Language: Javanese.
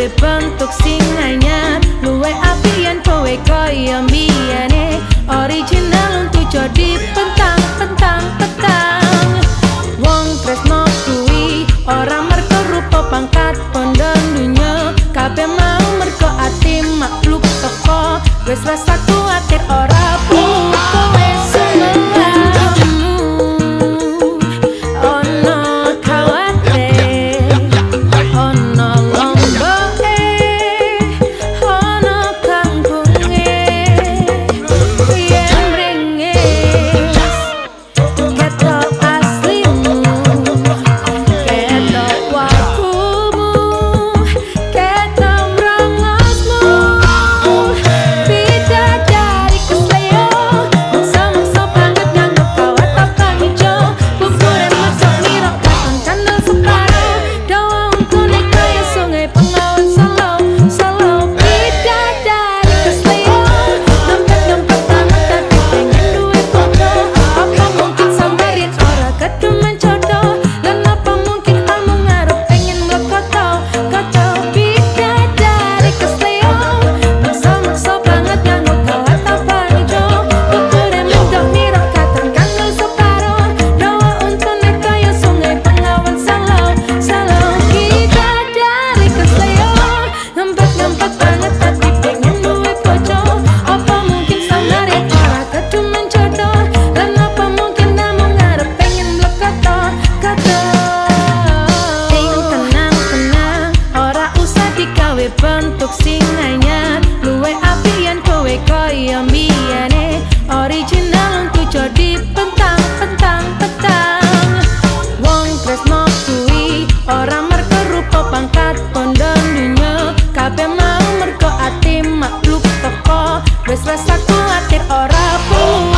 kowe bentuk sing anyar. Luwe apian kowe kaya mbiyane. Original untuk jadi pentang pentang petang. Wong tresno kuwi ora merko rupa pangkat pondon dunyo kabeh mau merko ati makhluk teko. Wes rasa tuh kowe bentuk sing anyar. Luwe apian kowe koyo miane original ku jadi pentang pentang petang wong tresno kuwi ora merko rupa pangkat pondon dunyo kabeh mau merko ati makhluk teko wis rasa kuatir ora pun